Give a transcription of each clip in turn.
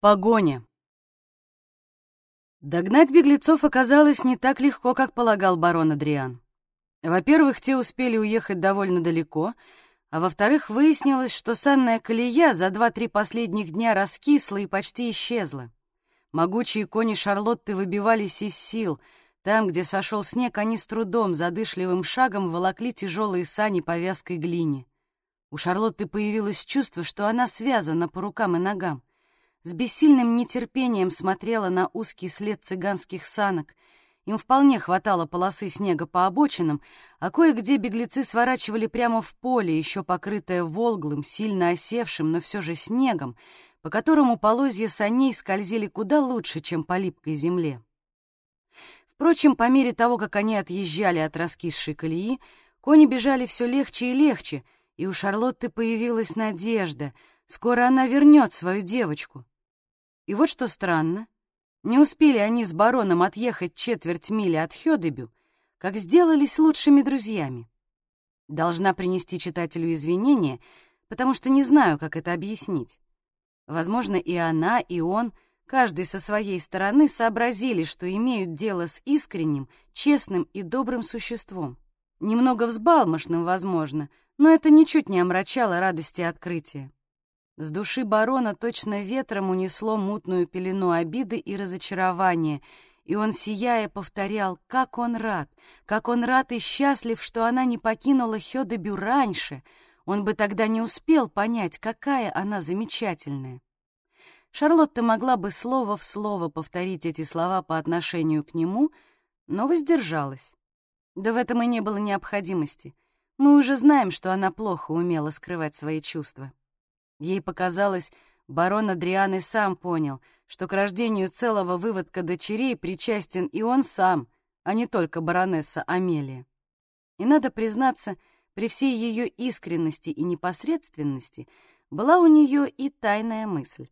Погоня. Догнать беглецов оказалось не так легко, как полагал барон Адриан. Во-первых, те успели уехать довольно далеко, а во-вторых, выяснилось, что санная колея за два-три последних дня раскисла и почти исчезла. Могучие кони Шарлотты выбивались из сил. Там, где сошел снег, они с трудом, задышливым шагом волокли тяжелые сани по вязкой глине. У Шарлотты появилось чувство, что она связана по рукам и ногам с бессильным нетерпением смотрела на узкий след цыганских санок. Им вполне хватало полосы снега по обочинам, а кое-где беглецы сворачивали прямо в поле, еще покрытое волглым, сильно осевшим, но все же снегом, по которому полозья саней скользили куда лучше, чем по липкой земле. Впрочем, по мере того, как они отъезжали от раскисшей колеи, кони бежали все легче и легче, и у Шарлотты появилась надежда. Скоро она вернет свою девочку. И вот что странно. Не успели они с бароном отъехать четверть мили от Хёдебю, как сделались лучшими друзьями. Должна принести читателю извинения, потому что не знаю, как это объяснить. Возможно, и она, и он, каждый со своей стороны, сообразили, что имеют дело с искренним, честным и добрым существом. Немного взбалмошным, возможно, но это ничуть не омрачало радости открытия. С души барона точно ветром унесло мутную пелену обиды и разочарования, и он, сияя, повторял, как он рад, как он рад и счастлив, что она не покинула Хёдебю раньше, он бы тогда не успел понять, какая она замечательная. Шарлотта могла бы слово в слово повторить эти слова по отношению к нему, но воздержалась. Да в этом и не было необходимости. Мы уже знаем, что она плохо умела скрывать свои чувства. Ей показалось, барон Адриан и сам понял, что к рождению целого выводка дочерей причастен и он сам, а не только баронесса Амелия. И надо признаться, при всей ее искренности и непосредственности была у нее и тайная мысль.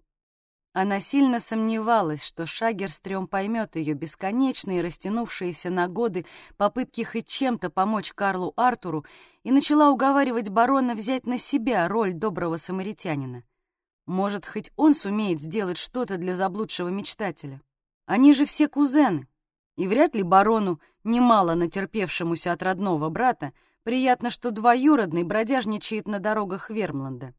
Она сильно сомневалась, что Шагерстрём поймет ее бесконечные, растянувшиеся на годы попытки хоть чем-то помочь Карлу Артуру и начала уговаривать барона взять на себя роль доброго самаритянина. Может, хоть он сумеет сделать что-то для заблудшего мечтателя. Они же все кузены, и вряд ли барону, немало натерпевшемуся от родного брата, приятно, что двоюродный бродяжничает на дорогах Вермланда.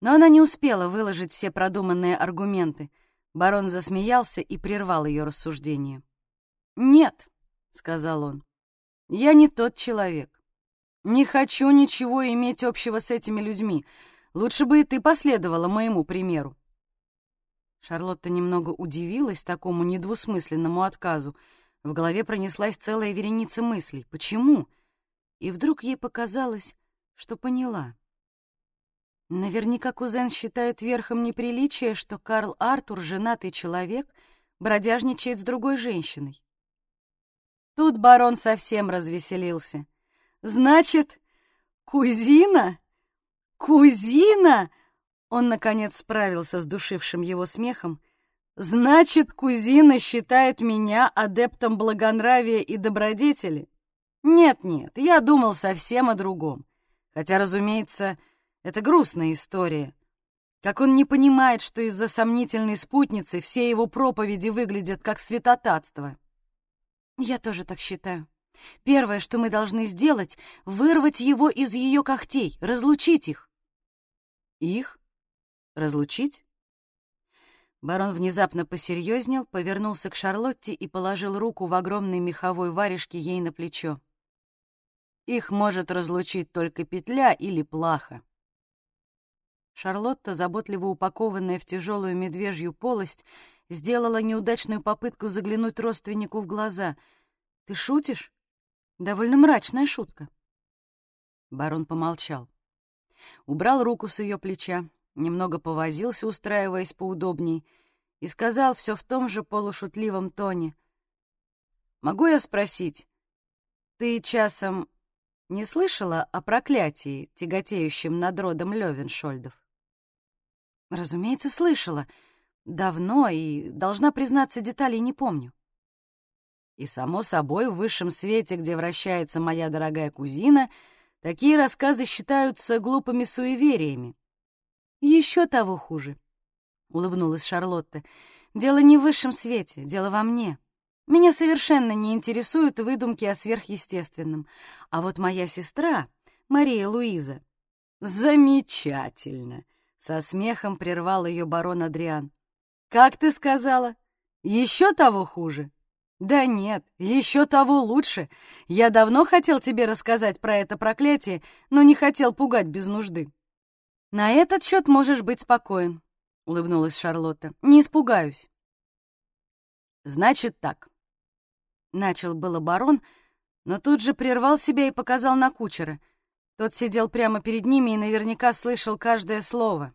Но она не успела выложить все продуманные аргументы. Барон засмеялся и прервал ее рассуждение. «Нет», — сказал он, — «я не тот человек. Не хочу ничего иметь общего с этими людьми. Лучше бы и ты последовала моему примеру». Шарлотта немного удивилась такому недвусмысленному отказу. В голове пронеслась целая вереница мыслей. Почему? И вдруг ей показалось, что поняла. Наверняка кузен считает верхом неприличия, что Карл Артур, женатый человек, бродяжничает с другой женщиной. Тут барон совсем развеселился. «Значит, кузина? Кузина?» Он, наконец, справился с душившим его смехом. «Значит, кузина считает меня адептом благонравия и добродетели? Нет-нет, я думал совсем о другом. Хотя, разумеется, это грустная история. Как он не понимает, что из-за сомнительной спутницы все его проповеди выглядят как святотатство. Я тоже так считаю. Первое, что мы должны сделать, вырвать его из ее когтей, разлучить их. Их? Разлучить? Барон внезапно посерьезнел, повернулся к Шарлотте и положил руку в огромной меховой варежке ей на плечо. Их может разлучить только петля или плаха. Шарлотта, заботливо упакованная в тяжелую медвежью полость, сделала неудачную попытку заглянуть родственнику в глаза. «Ты шутишь?» «Довольно мрачная шутка». Барон помолчал. Убрал руку с ее плеча, немного повозился, устраиваясь поудобней, и сказал все в том же полушутливом тоне. «Могу я спросить, ты часом не слышала о проклятии, тяготеющем над родом Левеншольдов?» Разумеется, слышала. Давно и, должна признаться, деталей не помню. И, само собой, в высшем свете, где вращается моя дорогая кузина, такие рассказы считаются глупыми суевериями. Еще того хуже. улыбнулась Шарлотта. «Дело не в высшем свете, дело во мне. Меня совершенно не интересуют выдумки о сверхъестественном. А вот моя сестра, Мария Луиза...» «Замечательно!» — со смехом прервал ее барон Адриан. «Как ты сказала? Еще того хуже?» «Да нет, еще того лучше. Я давно хотел тебе рассказать про это проклятие, но не хотел пугать без нужды». «На этот счет можешь быть спокоен», — улыбнулась Шарлотта. «Не испугаюсь». «Значит так». Начал было барон, но тут же прервал себя и показал на кучера. Тот сидел прямо перед ними и наверняка слышал каждое слово.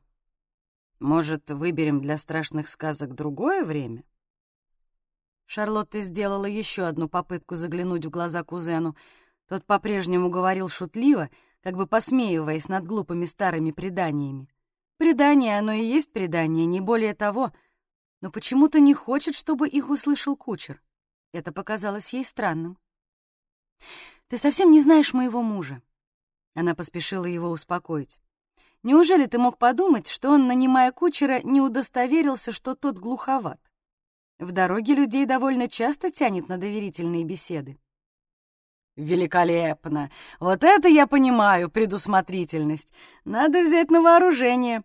«Может, выберем для страшных сказок другое время?» Шарлотта сделала еще одну попытку заглянуть в глаза кузену. Тот по-прежнему говорил шутливо, как бы посмеиваясь над глупыми старыми преданиями. Предание, оно и есть предание, не более того. Но почему-то не хочет, чтобы их услышал кучер. Это показалось ей странным. «Ты совсем не знаешь моего мужа». Она поспешила его успокоить. «Неужели ты мог подумать, что он, нанимая кучера, не удостоверился, что тот глуховат? В дороге людей довольно часто тянет на доверительные беседы. Великолепно! Вот это я понимаю, предусмотрительность. Надо взять на вооружение.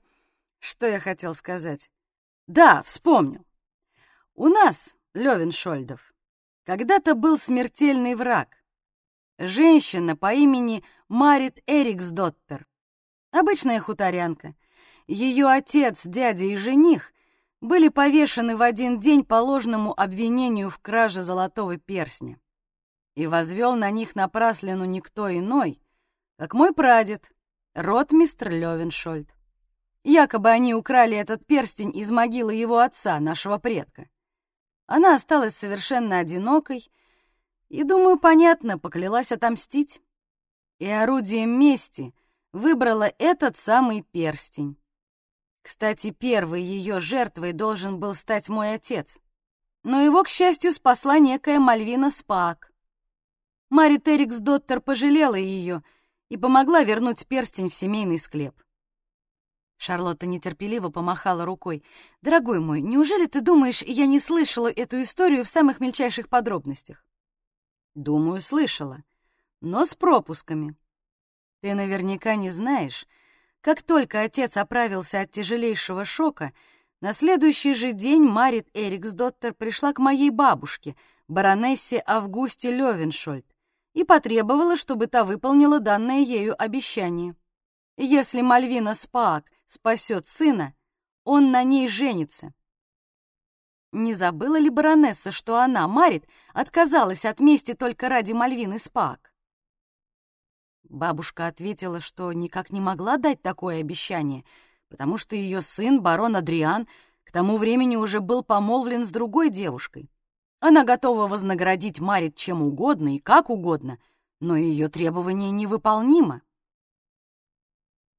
Что я хотел сказать? Да, вспомнил. У нас, Левеншольдов, когда-то был смертельный враг. Женщина по имени Марит Эриксдоттер. Обычная хуторянка. Ее отец, дядя и жених были повешены в один день по ложному обвинению в краже золотого перстня. И возвел на них напраслину никто иной, как мой прадед, ротмистр Левеншольд. Якобы они украли этот перстень из могилы его отца, нашего предка. Она осталась совершенно одинокой и, думаю, понятно, поклялась отомстить. И орудием мести выбрала этот самый перстень. Кстати, первой ее жертвой должен был стать мой отец. Но его, к счастью, спасла некая Мальвина Спак. Мари Терикс Доттер пожалела ее и помогла вернуть перстень в семейный склеп. Шарлотта нетерпеливо помахала рукой. «Дорогой мой, неужели ты думаешь, я не слышала эту историю в самых мельчайших подробностях?» «Думаю, слышала, но с пропусками. Ты наверняка не знаешь, как только отец оправился от тяжелейшего шока, на следующий же день Марит Эриксдоттер пришла к моей бабушке, баронессе Августе Левеншольд, и потребовала, чтобы та выполнила данное ею обещание. Если Мальвина Спаак спасет сына, он на ней женится. Не забыла ли баронесса, что она, Марит, отказалась от мести только ради Мальвины Спаак? Бабушка ответила, что никак не могла дать такое обещание, потому что ее сын, барон Адриан, к тому времени уже был помолвлен с другой девушкой. Она готова вознаградить Марит чем угодно и как угодно, но ее требование невыполнимо.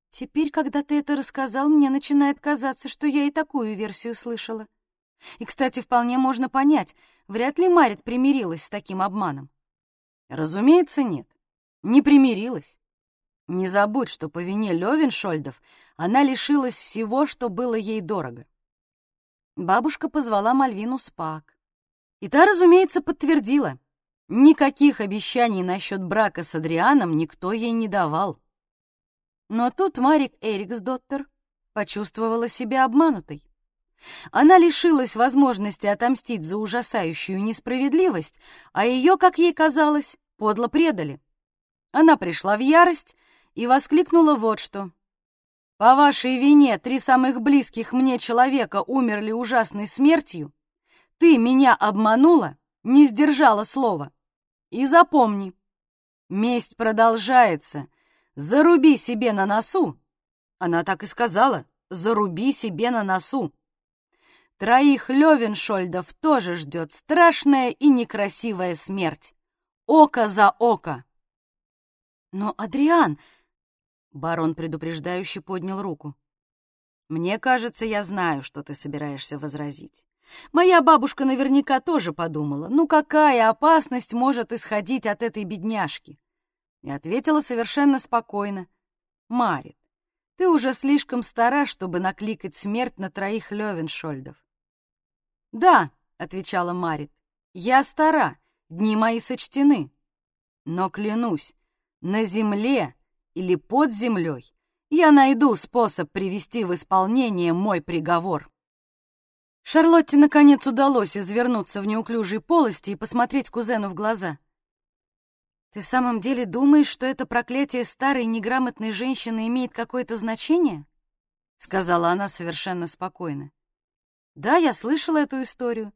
Теперь, когда ты это рассказал, мне начинает казаться, что я и такую версию слышала. И, кстати, вполне можно понять, вряд ли Марит примирилась с таким обманом. Разумеется, нет не примирилась. Не забудь, что по вине Левеншольдов она лишилась всего, что было ей дорого. Бабушка позвала Мальвину Спак. И та, разумеется, подтвердила. Никаких обещаний насчет брака с Адрианом никто ей не давал. Но тут Марик Эриксдоттер почувствовала себя обманутой. Она лишилась возможности отомстить за ужасающую несправедливость, а ее, как ей казалось, подло предали. Она пришла в ярость и воскликнула вот что. «По вашей вине три самых близких мне человека умерли ужасной смертью. Ты меня обманула, не сдержала слова. И запомни, месть продолжается. Заруби себе на носу». Она так и сказала, «Заруби себе на носу». Троих Левеншольдов тоже ждет страшная и некрасивая смерть. Око за око. «Но, Адриан...» Барон предупреждающе поднял руку. «Мне кажется, я знаю, что ты собираешься возразить. Моя бабушка наверняка тоже подумала, ну какая опасность может исходить от этой бедняжки?» И ответила совершенно спокойно. «Марит, Ты уже слишком стара, чтобы накликать смерть на троих Левеншольдов. «Да», — отвечала Марит, — «я стара, дни мои сочтены. Но клянусь, на земле или под землей я найду способ привести в исполнение мой приговор». Шарлотте, наконец, удалось извернуться в неуклюжей полости и посмотреть кузену в глаза. «Ты в самом деле думаешь, что это проклятие старой неграмотной женщины имеет какое-то значение?» — сказала она совершенно спокойно. «Да, я слышала эту историю.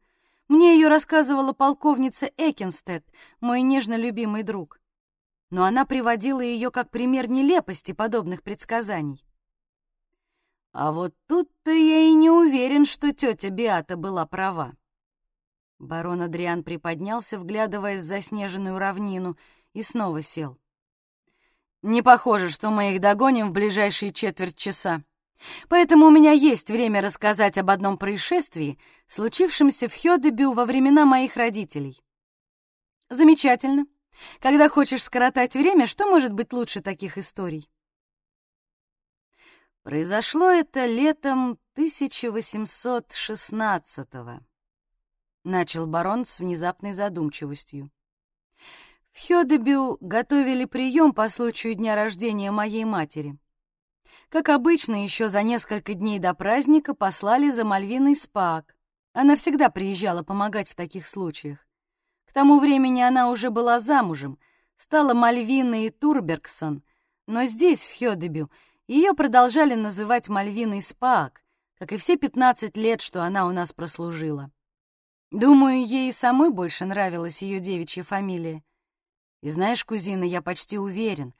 Мне ее рассказывала полковница Экинстед, мой нежно любимый друг. Но она приводила ее как пример нелепости подобных предсказаний. А вот тут-то я и не уверен, что тетя Биата была права. Барон Адриан приподнялся, вглядываясь в заснеженную равнину, и снова сел. «Не похоже, что мы их догоним в ближайшие четверть часа. Поэтому у меня есть время рассказать об одном происшествии, случившемся в Хёдебю во времена моих родителей». «Замечательно. Когда хочешь скоротать время, что может быть лучше таких историй?» Произошло это летом 1816-го, начал барон с внезапной задумчивостью. В Хёдебю готовили прием по случаю дня рождения моей матери. Как обычно, еще за несколько дней до праздника послали за Мальвиной Спаак. Она всегда приезжала помогать в таких случаях. К тому времени она уже была замужем, стала Мальвиной Турбергсон, но здесь, в Хёдебю, ее продолжали называть Мальвиной Спаак, как и все 15 лет, что она у нас прослужила. Думаю, ей самой больше нравилась ее девичья фамилия. И знаешь, кузина, я почти уверен,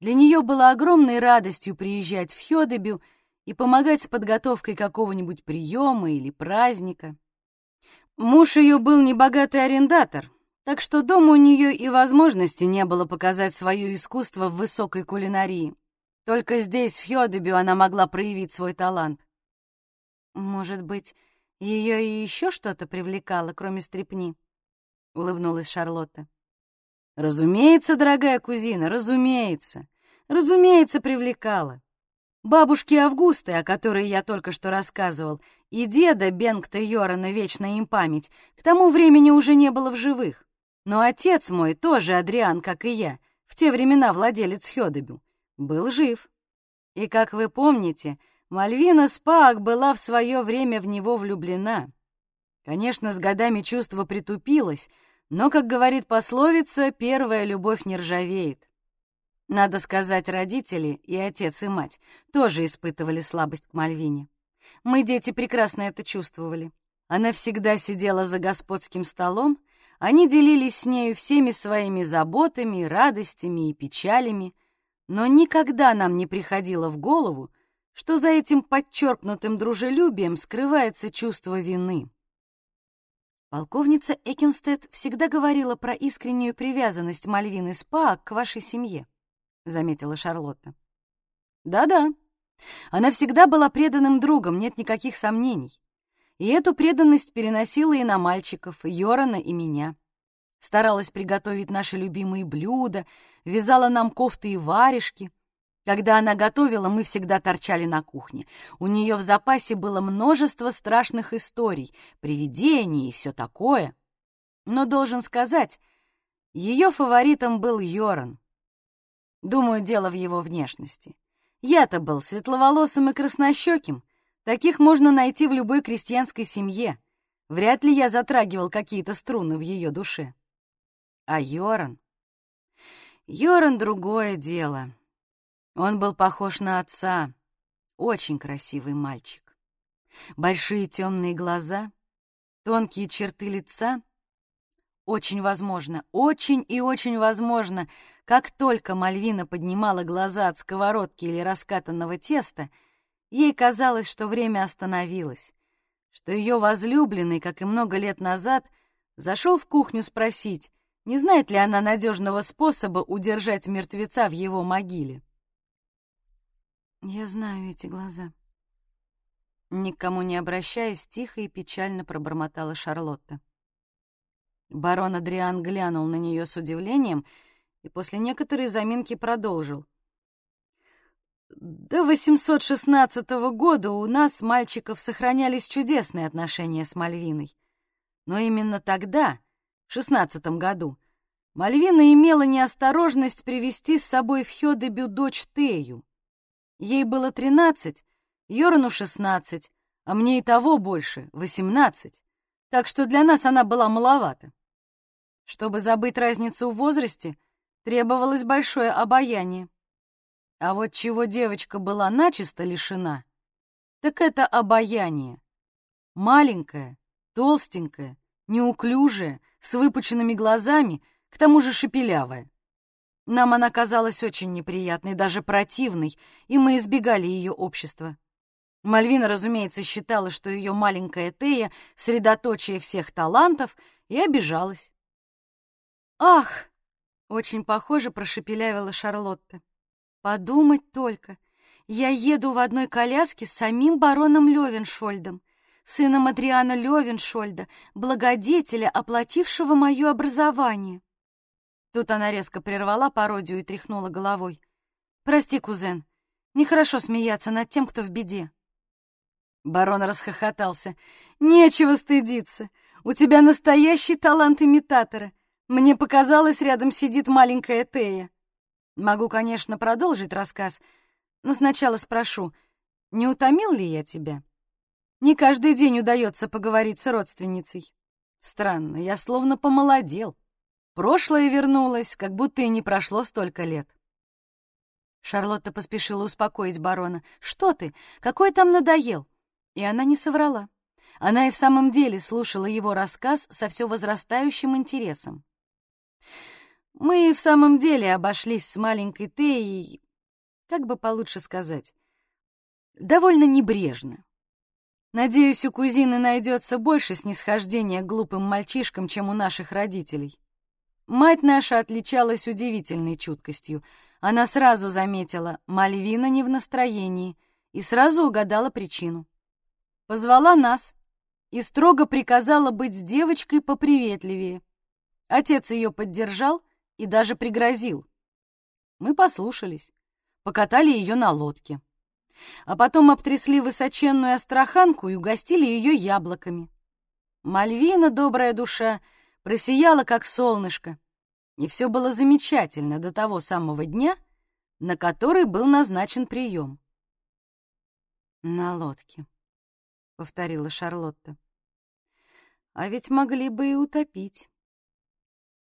для нее было огромной радостью приезжать в Хёдебю и помогать с подготовкой какого-нибудь приема или праздника. Муж ее был небогатый арендатор, так что дома у нее и возможности не было показать свое искусство в высокой кулинарии. Только здесь, в Хёдебю, она могла проявить свой талант. Может быть, ее и еще что-то привлекало, кроме стрепни? Улыбнулась Шарлотта. Разумеется, дорогая кузина, разумеется. Разумеется, привлекала. Бабушки Августы, о которой я только что рассказывал, и деда Бенгта Йорана, вечная им память, к тому времени уже не было в живых. Но отец мой, тоже Адриан, как и я, в те времена владелец Хёдебю, был жив. И, как вы помните, Мальвина Спаак была в свое время в него влюблена. Конечно, с годами чувство притупилось, но, как говорит пословица, первая любовь не ржавеет. Надо сказать, родители, и отец, и мать, тоже испытывали слабость к Мальвине. Мы, дети, прекрасно это чувствовали. Она всегда сидела за господским столом, они делились с нею всеми своими заботами, радостями и печалями — но никогда нам не приходило в голову, что за этим подчеркнутым дружелюбием скрывается чувство вины. Полковница Экинстед всегда говорила про искреннюю привязанность Мальвины Спаак к вашей семье, заметила Шарлотта. Да-да, она всегда была преданным другом, нет никаких сомнений. И эту преданность переносила и на мальчиков, Йорана и меня старалась приготовить наши любимые блюда, вязала нам кофты и варежки. Когда она готовила, мы всегда торчали на кухне. У нее в запасе было множество страшных историй, привидений и все такое. Но, должен сказать, ее фаворитом был Йоран. Думаю, дело в его внешности. Я-то был светловолосым и краснощеким. Таких можно найти в любой крестьянской семье. Вряд ли я затрагивал какие-то струны в ее душе. А Йоран? Йоран — другое дело. Он был похож на отца. Очень красивый мальчик. Большие темные глаза, тонкие черты лица. Очень возможно, очень и очень возможно, как только Мальвина поднимала глаза от сковородки или раскатанного теста, ей казалось, что время остановилось, что ее возлюбленный, как и много лет назад, зашел в кухню спросить, не знает ли она надежного способа удержать мертвеца в его могиле? Я знаю эти глаза. Никому не обращаясь, тихо и печально пробормотала Шарлотта. Барон Адриан глянул на нее с удивлением и после некоторой заминки продолжил. До 816 года у нас, мальчиков, сохранялись чудесные отношения с Мальвиной. Но именно тогда, в шестнадцатом году, Мальвина имела неосторожность привести с собой в Хёдебю дочь Тею. Ей было тринадцать, Йорану шестнадцать, а мне и того больше — восемнадцать, так что для нас она была маловата. Чтобы забыть разницу в возрасте, требовалось большое обаяние. А вот чего девочка была начисто лишена, так это обаяние. Маленькая, толстенькая, неуклюжая, с выпученными глазами, к тому же шепелявая. Нам она казалась очень неприятной, даже противной, и мы избегали ее общества. Мальвина, разумеется, считала, что ее маленькая Тея — средоточие всех талантов, и обижалась. «Ах!» — очень похоже прошепелявила Шарлотта. «Подумать только! Я еду в одной коляске с самим бароном Левеншольдом, сыном Адриана Левеншольда, благодетеля, оплатившего мое образование». Тут она резко прервала пародию и тряхнула головой. «Прости, кузен, нехорошо смеяться над тем, кто в беде». Барон расхохотался. «Нечего стыдиться. У тебя настоящий талант имитатора. Мне показалось, рядом сидит маленькая Тея. Могу, конечно, продолжить рассказ, но сначала спрошу, не утомил ли я тебя? Не каждый день удается поговорить с родственницей. Странно, я словно помолодел. Прошлое вернулось, как будто и не прошло столько лет. Шарлотта поспешила успокоить барона. «Что ты? Какой там надоел? И она не соврала. Она и в самом деле слушала его рассказ со все возрастающим интересом. Мы и в самом деле обошлись с маленькой Теей, как бы получше сказать, довольно небрежно. Надеюсь, у кузины найдется больше снисхождения к глупым мальчишкам, чем у наших родителей. Мать наша отличалась удивительной чуткостью. Она сразу заметила, Мальвина не в настроении, и сразу угадала причину позвала нас и строго приказала быть с девочкой поприветливее. Отец ее поддержал и даже пригрозил. Мы послушались, покатали ее на лодке. А потом обтрясли высоченную астраханку и угостили ее яблоками. Мальвина, добрая душа, просияла, как солнышко. И все было замечательно до того самого дня, на который был назначен прием. На лодке повторила Шарлотта. А ведь могли бы и утопить.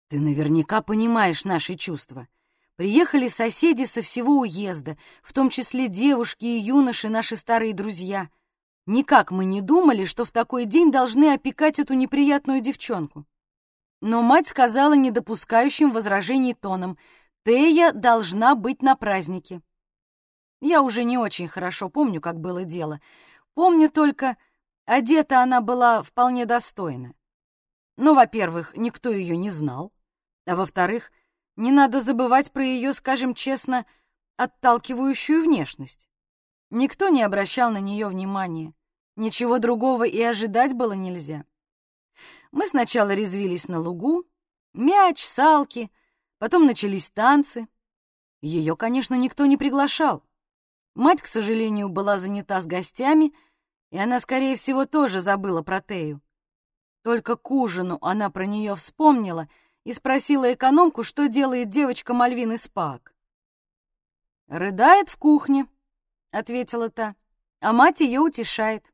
Ты наверняка понимаешь наши чувства. Приехали соседи со всего уезда, в том числе девушки и юноши, наши старые друзья. Никак мы не думали, что в такой день должны опекать эту неприятную девчонку. Но мать сказала недопускающим возражений тоном, «Тея должна быть на празднике». Я уже не очень хорошо помню, как было дело. Помню только, одета она была вполне достойно. Ну, во-первых, никто ее не знал, а во-вторых, не надо забывать про ее, скажем честно, отталкивающую внешность. Никто не обращал на нее внимания. Ничего другого и ожидать было нельзя. Мы сначала резвились на лугу, мяч, салки, потом начались танцы. Ее, конечно, никто не приглашал. Мать, к сожалению, была занята с гостями, и она, скорее всего, тоже забыла про Тею. Только к ужину она про нее вспомнила и спросила экономку, что делает девочка Мальвины Спак. «Рыдает в кухне», — ответила та, — «а мать ее утешает.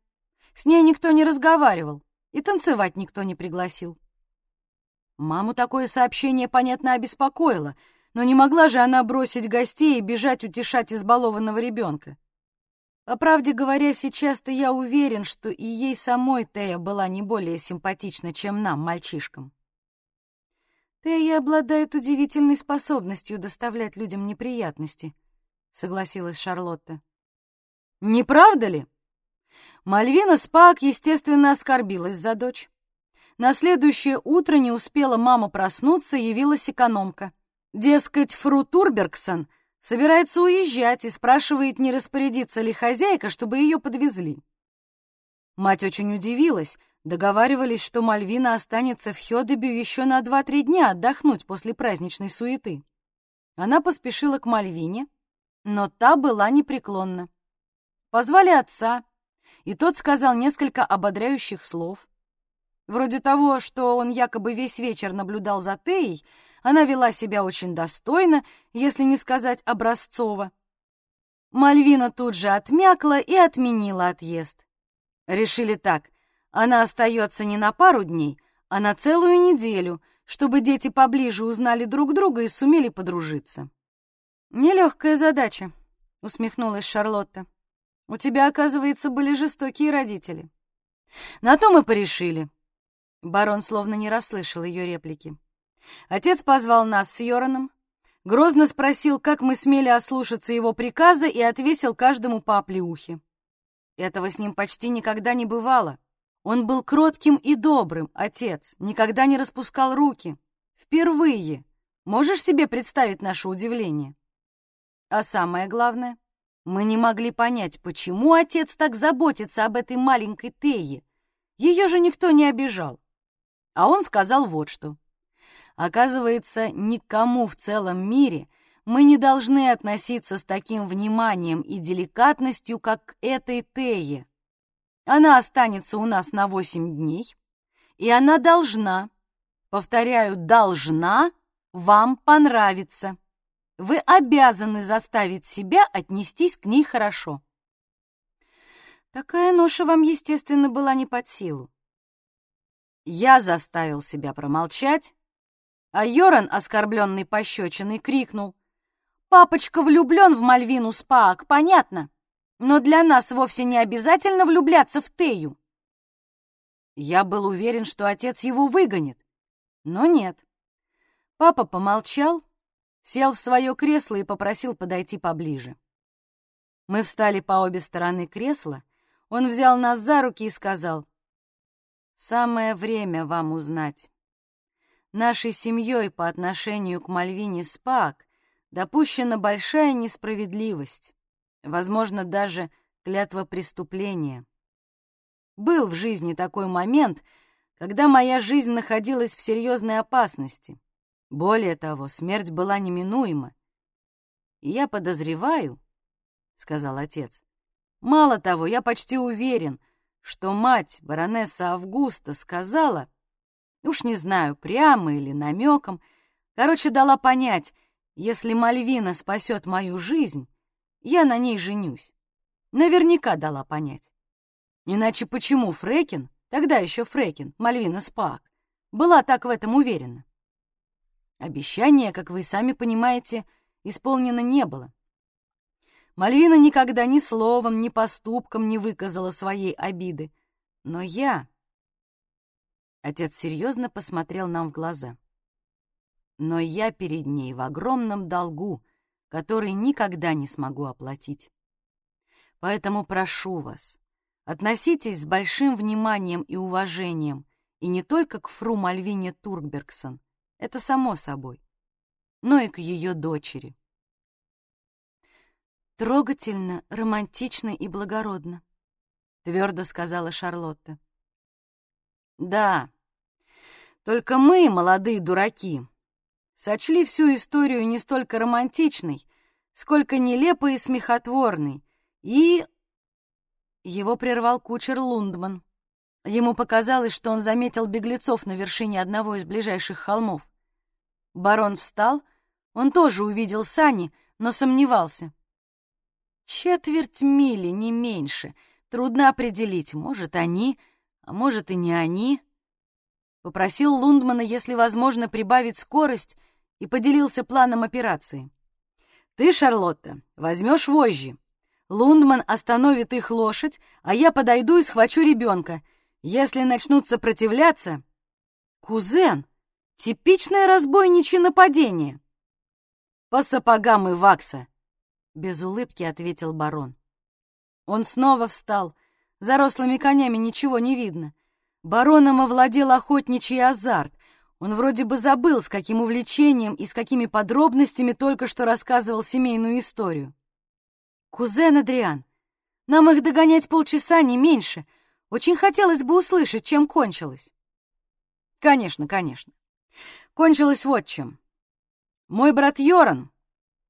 С ней никто не разговаривал, и танцевать никто не пригласил». Маму такое сообщение, понятно, обеспокоило — но не могла же она бросить гостей и бежать утешать избалованного ребенка. По правде говоря, сейчас-то я уверен, что и ей самой Тея была не более симпатична, чем нам, мальчишкам. Тея обладает удивительной способностью доставлять людям неприятности, согласилась Шарлотта. Не правда ли? Мальвина Спак, естественно, оскорбилась за дочь. На следующее утро не успела мама проснуться, явилась экономка. Дескать, фру Турбергсон собирается уезжать и спрашивает, не распорядится ли хозяйка, чтобы ее подвезли. Мать очень удивилась, договаривались, что Мальвина останется в Хёдебю еще на два-три дня отдохнуть после праздничной суеты. Она поспешила к Мальвине, но та была непреклонна. Позвали отца, и тот сказал несколько ободряющих слов. Вроде того, что он якобы весь вечер наблюдал за Теей, она вела себя очень достойно, если не сказать образцово. Мальвина тут же отмякла и отменила отъезд. Решили так, она остается не на пару дней, а на целую неделю, чтобы дети поближе узнали друг друга и сумели подружиться. «Нелегкая задача», — усмехнулась Шарлотта. «У тебя, оказывается, были жестокие родители». «На то мы порешили». Барон словно не расслышал ее реплики. Отец позвал нас с Йораном, грозно спросил, как мы смели ослушаться его приказа, и отвесил каждому по оплеухе. Этого с ним почти никогда не бывало. Он был кротким и добрым, отец, никогда не распускал руки. Впервые. Можешь себе представить наше удивление? А самое главное, мы не могли понять, почему отец так заботится об этой маленькой Тее. Ее же никто не обижал. А он сказал вот что. Оказывается, никому в целом мире мы не должны относиться с таким вниманием и деликатностью, как к этой Тее. Она останется у нас на восемь дней, и она должна, повторяю, должна вам понравиться. Вы обязаны заставить себя отнестись к ней хорошо. Такая ноша вам, естественно, была не под силу. Я заставил себя промолчать, а Йоран, оскорбленный пощечиной, крикнул. «Папочка влюблен в Мальвину Спаак, понятно, но для нас вовсе не обязательно влюбляться в Тею». Я был уверен, что отец его выгонит, но нет. Папа помолчал, сел в свое кресло и попросил подойти поближе. Мы встали по обе стороны кресла, он взял нас за руки и сказал, «Самое время вам узнать. Нашей семьей по отношению к Мальвине Спак допущена большая несправедливость, возможно, даже клятва преступления. Был в жизни такой момент, когда моя жизнь находилась в серьезной опасности. Более того, смерть была неминуема. Я подозреваю, — сказал отец, — мало того, я почти уверен, что мать, баронесса Августа, сказала, уж не знаю, прямо или намеком, короче, дала понять, если Мальвина спасет мою жизнь, я на ней женюсь. Наверняка дала понять. Иначе почему Фрекин, тогда еще Фрекин, Мальвина Спак, была так в этом уверена? Обещание, как вы сами понимаете, исполнено не было. Мальвина никогда ни словом, ни поступком не выказала своей обиды. Но я... Отец серьезно посмотрел нам в глаза. Но я перед ней в огромном долгу, который никогда не смогу оплатить. Поэтому прошу вас, относитесь с большим вниманием и уважением и не только к фру Мальвине Туркбергсон, это само собой, но и к ее дочери. «Трогательно, романтично и благородно», — твердо сказала Шарлотта. «Да, только мы, молодые дураки, сочли всю историю не столько романтичной, сколько нелепой и смехотворной, и...» Его прервал кучер Лундман. Ему показалось, что он заметил беглецов на вершине одного из ближайших холмов. Барон встал, он тоже увидел сани, но сомневался. Четверть мили, не меньше. Трудно определить, может, они, а может и не они. Попросил Лундмана, если возможно, прибавить скорость и поделился планом операции. «Ты, Шарлотта, возьмешь вожжи. Лундман остановит их лошадь, а я подойду и схвачу ребенка. Если начнут сопротивляться...» «Кузен!» Типичное разбойничье нападение. По сапогам и вакса, без улыбки ответил барон. Он снова встал. За рослыми конями ничего не видно. Бароном овладел охотничий азарт. Он вроде бы забыл, с каким увлечением и с какими подробностями только что рассказывал семейную историю. «Кузен Адриан, нам их догонять полчаса, не меньше. Очень хотелось бы услышать, чем кончилось». «Конечно, конечно. Кончилось вот чем. Мой брат Йоран,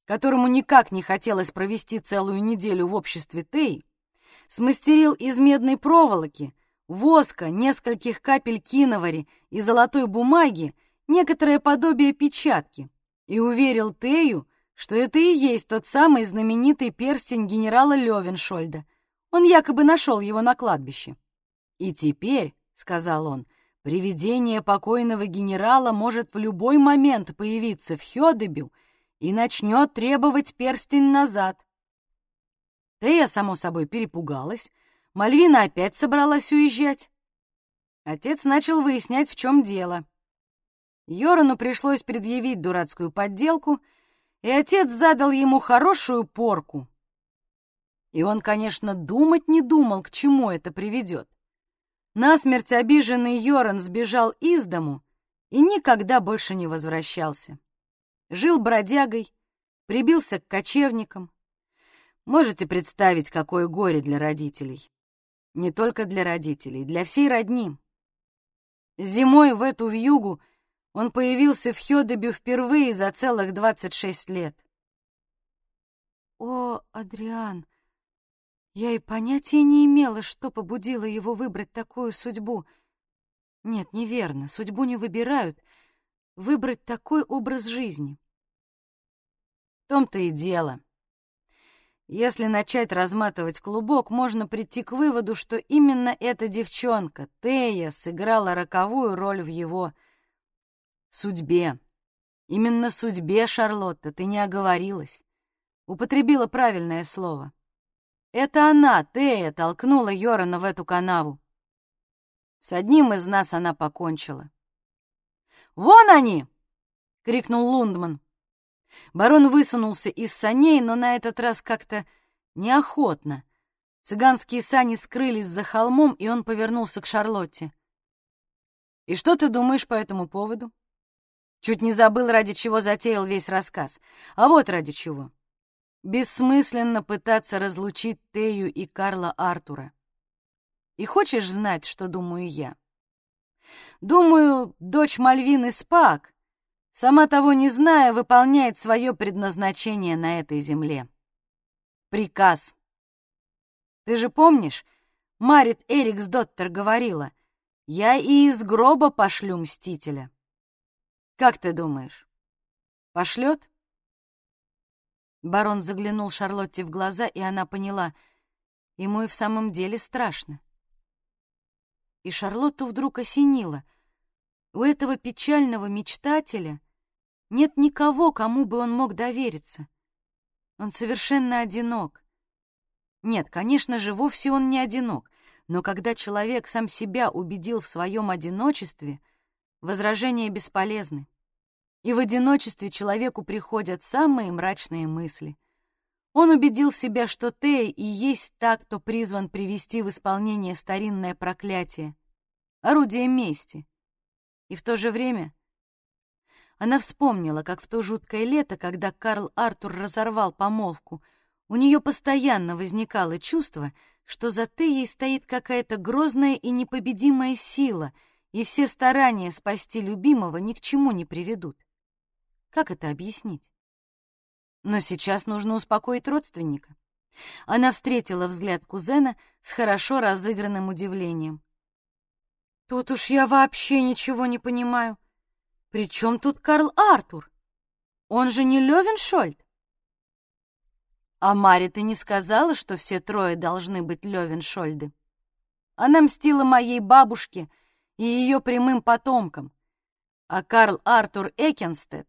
которому никак не хотелось провести целую неделю в обществе Тей, смастерил из медной проволоки, воска, нескольких капель киновари и золотой бумаги некоторое подобие печатки и уверил Тею, что это и есть тот самый знаменитый перстень генерала Левеншольда. Он якобы нашел его на кладбище. «И теперь», — сказал он, — «привидение покойного генерала может в любой момент появиться в Хёдебю и начнет требовать перстень назад». Тея, само собой, перепугалась. Мальвина опять собралась уезжать. Отец начал выяснять, в чем дело. Йорану пришлось предъявить дурацкую подделку — и отец задал ему хорошую порку. И он, конечно, думать не думал, к чему это приведет. Насмерть обиженный Йоран сбежал из дому и никогда больше не возвращался. Жил бродягой, прибился к кочевникам. Можете представить, какое горе для родителей. Не только для родителей, для всей родни. Зимой в эту вьюгу он появился в Хёдебю впервые за целых 26 лет. О, Адриан, я и понятия не имела, что побудило его выбрать такую судьбу. Нет, неверно, судьбу не выбирают. Выбрать такой образ жизни. В том-то и дело. Если начать разматывать клубок, можно прийти к выводу, что именно эта девчонка, Тея, сыграла роковую роль в его Судьбе. Именно судьбе, Шарлотта, ты не оговорилась. Употребила правильное слово. Это она, Тея, толкнула Йорана в эту канаву. С одним из нас она покончила. «Вон они!» — крикнул Лундман. Барон высунулся из саней, но на этот раз как-то неохотно. Цыганские сани скрылись за холмом, и он повернулся к Шарлотте. «И что ты думаешь по этому поводу?» Чуть не забыл, ради чего затеял весь рассказ. А вот ради чего. Бессмысленно пытаться разлучить Тею и Карла Артура. И хочешь знать, что думаю я? Думаю, дочь Мальвины Спак, сама того не зная, выполняет свое предназначение на этой земле. Приказ. Ты же помнишь, Марит Эриксдоттер говорила, «Я и из гроба пошлю мстителя». Как ты думаешь, пошлет? Барон заглянул Шарлотте в глаза, и она поняла, ему и в самом деле страшно. И Шарлотту вдруг осенило. У этого печального мечтателя нет никого, кому бы он мог довериться. Он совершенно одинок. Нет, конечно же, вовсе он не одинок, но когда человек сам себя убедил в своем одиночестве, Возражения бесполезны. И в одиночестве человеку приходят самые мрачные мысли. Он убедил себя, что Тея и есть та, кто призван привести в исполнение старинное проклятие, орудие мести. И в то же время она вспомнила, как в то жуткое лето, когда Карл Артур разорвал помолвку, у нее постоянно возникало чувство, что за Теей стоит какая-то грозная и непобедимая сила — и все старания спасти любимого ни к чему не приведут. Как это объяснить? Но сейчас нужно успокоить родственника. Она встретила взгляд кузена с хорошо разыгранным удивлением. «Тут уж я вообще ничего не понимаю. При чем тут Карл Артур? Он же не Левеншольд?» «А Маре ты не сказала, что все трое должны быть Левеншольды? Она мстила моей бабушке и ее прямым потомкам, а Карл Артур Экенстед —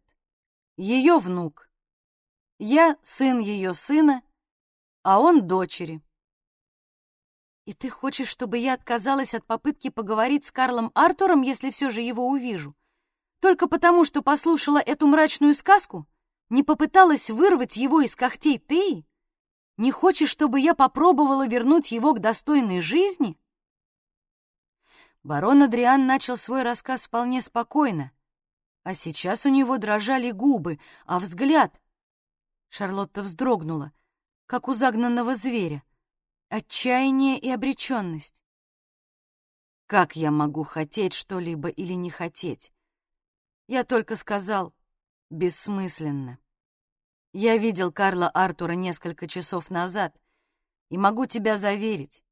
ее внук. Я сын ее сына, а он дочери. И ты хочешь, чтобы я отказалась от попытки поговорить с Карлом Артуром, если все же его увижу? Только потому, что послушала эту мрачную сказку? Не попыталась вырвать его из когтей ты? Не хочешь, чтобы я попробовала вернуть его к достойной жизни? Барон Адриан начал свой рассказ вполне спокойно, а сейчас у него дрожали губы, а взгляд... Шарлотта вздрогнула, как у загнанного зверя. Отчаяние и обреченность. Как я могу хотеть что-либо или не хотеть? Я только сказал «бессмысленно». Я видел Карла Артура несколько часов назад, и могу тебя заверить,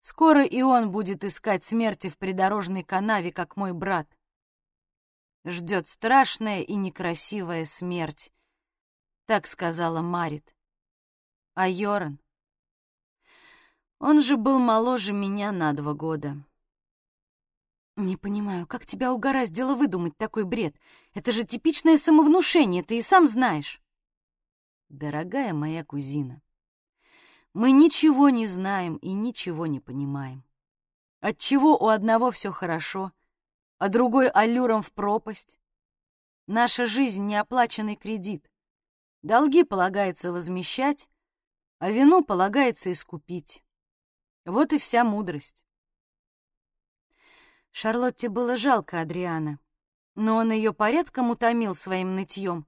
скоро и он будет искать смерти в придорожной канаве, как мой брат. Ждет страшная и некрасивая смерть, так сказала Марит. А Йоран? Он же был моложе меня на два года. Не понимаю, как тебя угораздило выдумать такой бред? Это же типичное самовнушение, ты и сам знаешь. Дорогая моя кузина, мы ничего не знаем и ничего не понимаем. Отчего у одного все хорошо, а другой аллюром в пропасть? Наша жизнь — неоплаченный кредит. Долги полагается возмещать, а вину полагается искупить. Вот и вся мудрость. Шарлотте было жалко Адриана, но он ее порядком утомил своим нытьем,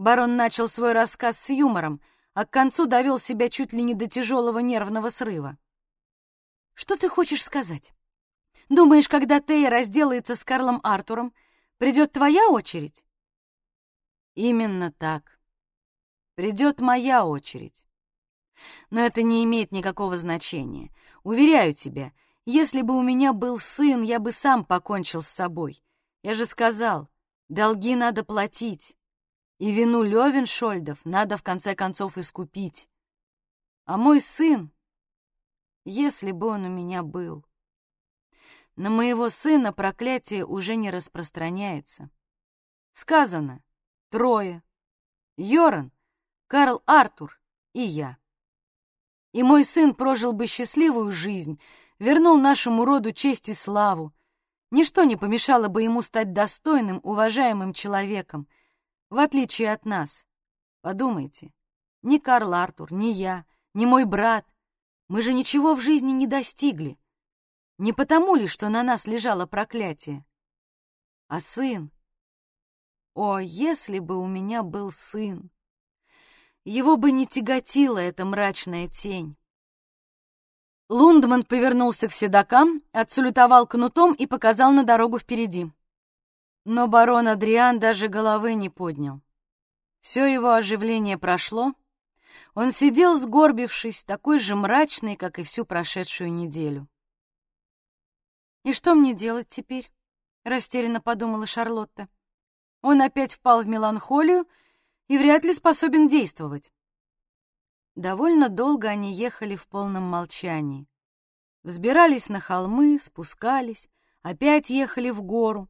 Барон начал свой рассказ с юмором, а к концу довел себя чуть ли не до тяжелого нервного срыва. «Что ты хочешь сказать? Думаешь, когда Тея разделается с Карлом Артуром, придет твоя очередь?» «Именно так. Придет моя очередь. Но это не имеет никакого значения. Уверяю тебя, если бы у меня был сын, я бы сам покончил с собой. Я же сказал, долги надо платить. И вину Левеншольдов надо в конце концов искупить. А мой сын, если бы он у меня был, на моего сына проклятие уже не распространяется. Сказано трое. Йоран, Карл Артур и я. И мой сын прожил бы счастливую жизнь, вернул нашему роду честь и славу. Ничто не помешало бы ему стать достойным, уважаемым человеком — в отличие от нас. Подумайте, ни Карл Артур, ни я, ни мой брат, мы же ничего в жизни не достигли. Не потому ли, что на нас лежало проклятие? А сын? О, если бы у меня был сын! Его бы не тяготила эта мрачная тень. Лундман повернулся к седокам, отсалютовал кнутом и показал на дорогу впереди. Но барон Адриан даже головы не поднял. Все его оживление прошло. Он сидел, сгорбившись, такой же мрачный, как и всю прошедшую неделю. «И что мне делать теперь?» — растерянно подумала Шарлотта. «Он опять впал в меланхолию и вряд ли способен действовать». Довольно долго они ехали в полном молчании. Взбирались на холмы, спускались, опять ехали в гору.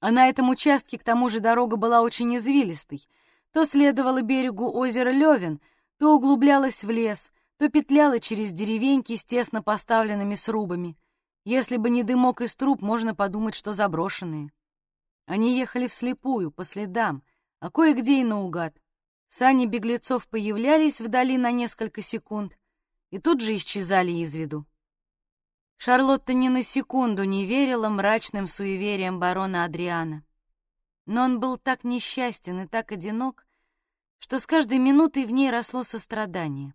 А на этом участке, к тому же, дорога была очень извилистой. То следовала берегу озера Левин, то углублялась в лес, то петляла через деревеньки с тесно поставленными срубами. Если бы не дымок из труб, можно подумать, что заброшенные. Они ехали вслепую, по следам, а кое-где и наугад. Сани беглецов появлялись вдали на несколько секунд и тут же исчезали из виду. Шарлотта ни на секунду не верила мрачным суевериям барона Адриана. Но он был так несчастен и так одинок, что с каждой минутой в ней росло сострадание.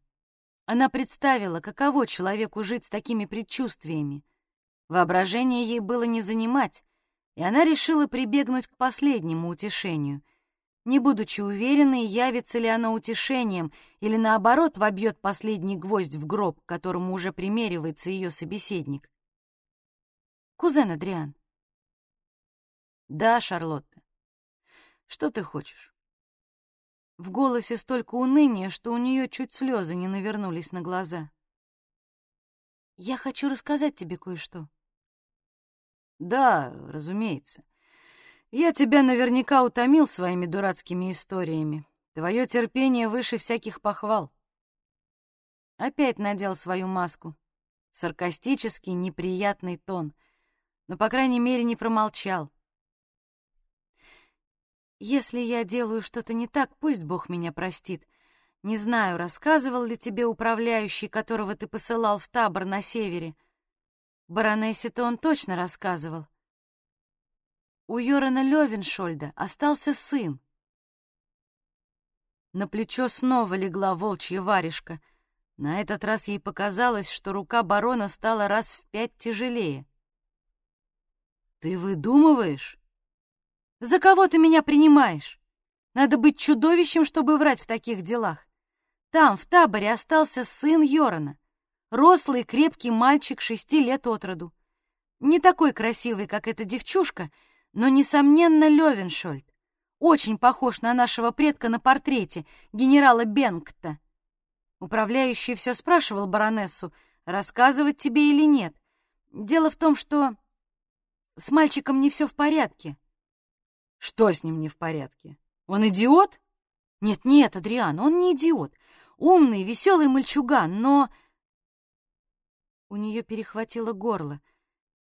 Она представила, каково человеку жить с такими предчувствиями. Воображение ей было не занимать, и она решила прибегнуть к последнему утешению, не будучи уверенной, явится ли оно утешением или, наоборот, вобьет последний гвоздь в гроб, к которому уже примеривается ее собеседник. «Кузен Адриан». «Да, Шарлотта. Что ты хочешь?» В голосе столько уныния, что у нее чуть слезы не навернулись на глаза. «Я хочу рассказать тебе кое-что». «Да, разумеется. Я тебя наверняка утомил своими дурацкими историями. Твое терпение выше всяких похвал. Опять надел свою маску. Саркастический, неприятный тон. Но, по крайней мере, не промолчал. Если я делаю что-то не так, пусть Бог меня простит. Не знаю, рассказывал ли тебе управляющий, которого ты посылал в табор на севере. Баронессе-то он точно рассказывал. У Йорана Левеншольда остался сын. На плечо снова легла волчья варежка. На этот раз ей показалось, что рука барона стала раз в пять тяжелее. «Ты выдумываешь? За кого ты меня принимаешь? Надо быть чудовищем, чтобы врать в таких делах. Там, в таборе, остался сын Йорона. Рослый, крепкий мальчик шести лет от роду. Не такой красивый, как эта девчушка, но, несомненно, Левеншольд. Очень похож на нашего предка на портрете, генерала Бенгта. Управляющий все спрашивал баронессу, рассказывать тебе или нет. Дело в том, что с мальчиком не все в порядке. Что с ним не в порядке? Он идиот? Нет-нет, Адриан, он не идиот. Умный, веселый мальчуган, но... У нее перехватило горло.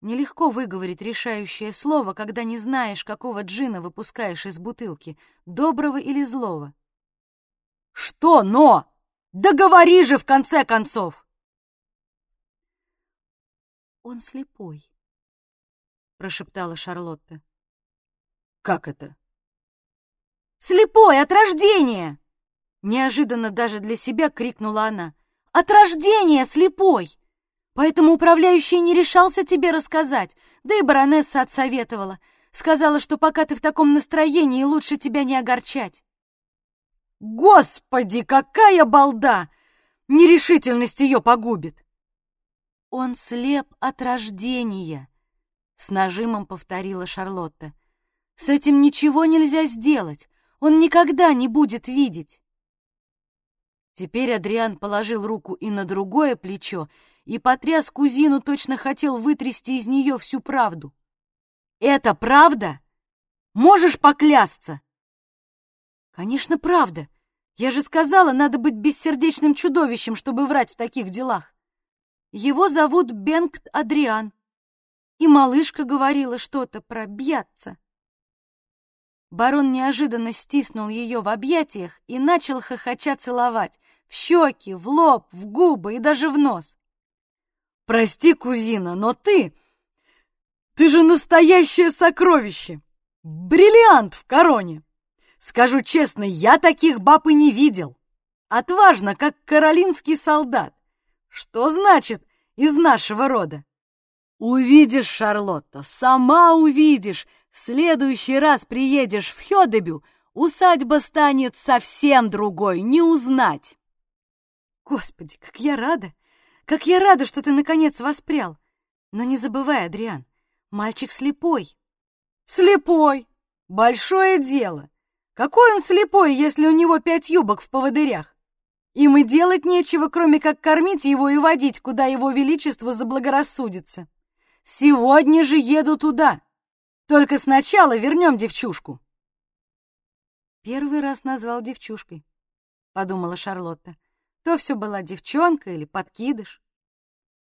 Нелегко выговорить решающее слово, когда не знаешь, какого джина выпускаешь из бутылки, доброго или злого. «Что «но»? Да говори же, в конце концов!» «Он слепой», — прошептала Шарлотта. «Как это?» «Слепой от рождения!» Неожиданно даже для себя крикнула она. «От рождения слепой! Поэтому управляющий не решался тебе рассказать, да и баронесса отсоветовала. Сказала, что пока ты в таком настроении, лучше тебя не огорчать». «Господи, какая балда! Нерешительность ее погубит!» «Он слеп от рождения», — с нажимом повторила Шарлотта. «С этим ничего нельзя сделать. Он никогда не будет видеть». Теперь Адриан положил руку и на другое плечо и потряс кузину, точно хотел вытрясти из нее всю правду. «Это правда? Можешь поклясться?» «Конечно, правда. Я же сказала, надо быть бессердечным чудовищем, чтобы врать в таких делах. Его зовут Бенгт Адриан. И малышка говорила что-то про бьяться. Барон неожиданно стиснул ее в объятиях и начал хохоча целовать в щеки, в лоб, в губы и даже в нос. «Прости, кузина, но ты... Ты же настоящее сокровище! Бриллиант в короне! Скажу честно, я таких баб и не видел. Отважно, как каролинский солдат. Что значит «из нашего рода»? Увидишь, Шарлотта, сама увидишь, следующий раз приедешь в Хёдебю, усадьба станет совсем другой, не узнать. Господи, как я рада! Как я рада, что ты наконец воспрял! Но не забывай, Адриан, мальчик слепой. Слепой! Большое дело! Какой он слепой, если у него пять юбок в поводырях? Им и делать нечего, кроме как кормить его и водить, куда его величество заблагорассудится. Сегодня же еду туда. Только сначала вернем девчушку. Первый раз назвал девчушкой, подумала Шарлотта. То все была девчонка или подкидыш.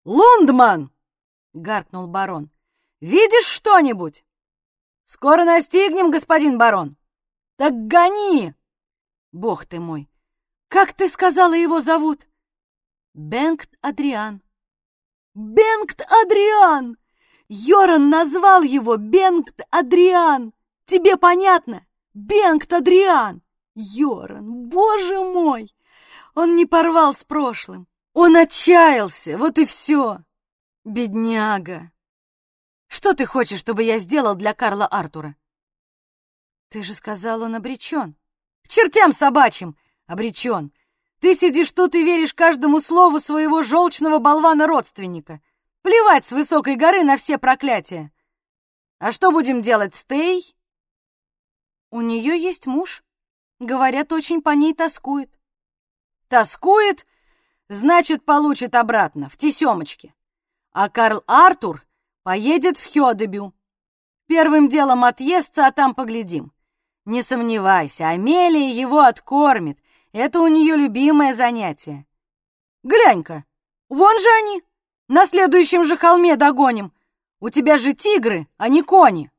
Лундман! гаркнул барон. Видишь что-нибудь? Скоро настигнем, господин барон. Так гони! Бог ты мой! Как ты сказала его зовут? Бенгт Адриан. Бенгт Адриан! Йоран назвал его Бенгт Адриан. Тебе понятно? Бенгт Адриан. Йоран, боже мой! Он не порвал с прошлым. Он отчаялся, вот и все. Бедняга. Что ты хочешь, чтобы я сделал для Карла Артура? Ты же сказал, он обречен. К чертям собачьим обречен. Ты сидишь тут и веришь каждому слову своего желчного болвана-родственника. Плевать с высокой горы на все проклятия. А что будем делать с Тей? У нее есть муж. Говорят, очень по ней тоскует. Тоскует, значит, получит обратно, в тесемочке. А Карл Артур поедет в Хёдебю. Первым делом отъестся, а там поглядим. Не сомневайся, Амелия его откормит. Это у нее любимое занятие. Глянь-ка, вон же они. На следующем же холме догоним. У тебя же тигры, а не кони.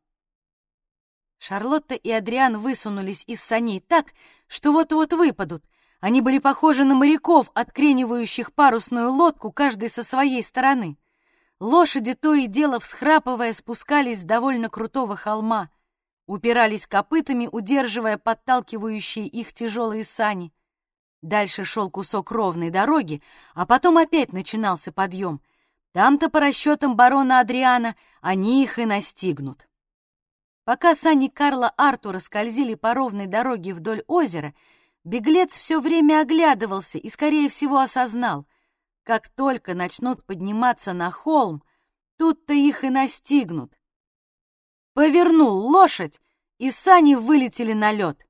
Шарлотта и Адриан высунулись из саней так, что вот-вот выпадут. Они были похожи на моряков, откренивающих парусную лодку, каждый со своей стороны. Лошади то и дело, всхрапывая, спускались с довольно крутого холма, упирались копытами, удерживая подталкивающие их тяжелые сани. Дальше шел кусок ровной дороги, а потом опять начинался подъем — там-то, по расчетам барона Адриана, они их и настигнут. Пока сани Карла Артура скользили по ровной дороге вдоль озера, беглец все время оглядывался и, скорее всего, осознал, как только начнут подниматься на холм, тут-то их и настигнут. Повернул лошадь, и сани вылетели на лед.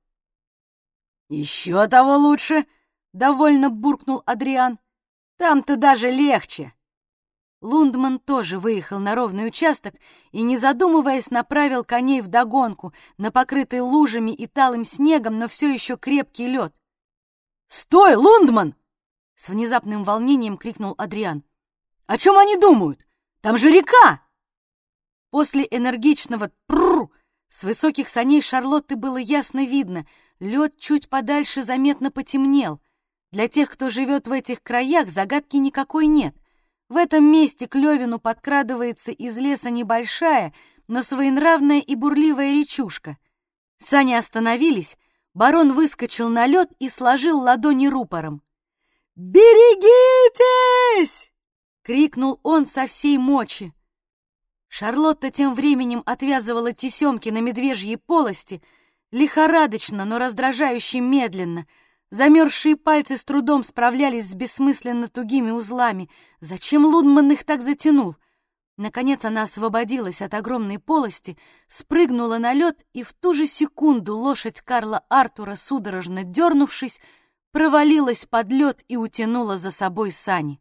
«Еще того лучше!» — довольно буркнул Адриан. «Там-то даже легче!» Лундман тоже выехал на ровный участок и, не задумываясь, направил коней в догонку на покрытый лужами и талым снегом, но все еще крепкий лед. «Стой, Лундман!» — с внезапным волнением крикнул Адриан. «О чем они думают? Там же река!» После энергичного «прррр» с высоких саней Шарлотты было ясно видно, лед чуть подальше заметно потемнел. Для тех, кто живет в этих краях, загадки никакой нет. В этом месте к Левину подкрадывается из леса небольшая, но своенравная и бурливая речушка. Сани остановились, барон выскочил на лед и сложил ладони рупором. «Берегитесь!» — крикнул он со всей мочи. Шарлотта тем временем отвязывала тесемки на медвежьей полости, лихорадочно, но раздражающе медленно — Замерзшие пальцы с трудом справлялись с бессмысленно тугими узлами. Зачем Лудман их так затянул? Наконец она освободилась от огромной полости, спрыгнула на лед, и в ту же секунду лошадь Карла Артура, судорожно дернувшись, провалилась под лед и утянула за собой сани.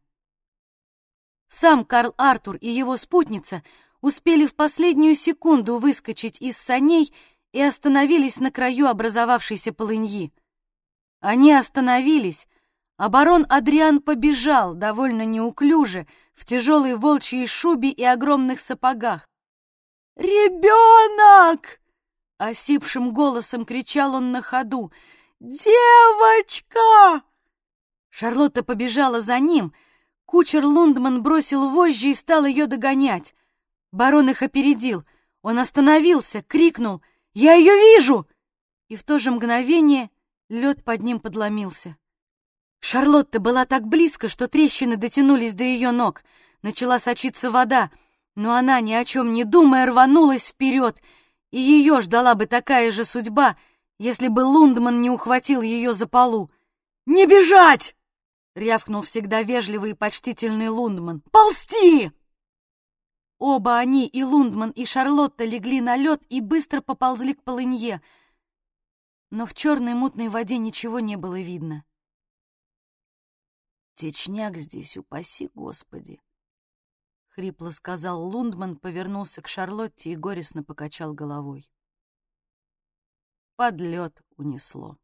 Сам Карл Артур и его спутница успели в последнюю секунду выскочить из саней и остановились на краю образовавшейся полыньи. Они остановились, барон Адриан побежал, довольно неуклюже, в тяжелой волчьей шубе и огромных сапогах. «Ребенок!» — осипшим голосом кричал он на ходу. «Девочка!» Шарлотта побежала за ним. Кучер Лундман бросил вожжи и стал ее догонять. Барон их опередил. Он остановился, крикнул «Я ее вижу!» И в то же мгновение Лед под ним подломился. Шарлотта была так близко, что трещины дотянулись до ее ног. Начала сочиться вода, но она, ни о чем не думая, рванулась вперед, и ее ждала бы такая же судьба, если бы Лундман не ухватил ее за полу. «Не бежать!» — рявкнул всегда вежливый и почтительный Лундман. «Ползти!» Оба они, и Лундман, и Шарлотта, легли на лед и быстро поползли к полынье — но в черной мутной воде ничего не было видно. «Течняк здесь, упаси Господи!» — хрипло сказал Лундман, повернулся к Шарлотте и горестно покачал головой. Под лед унесло.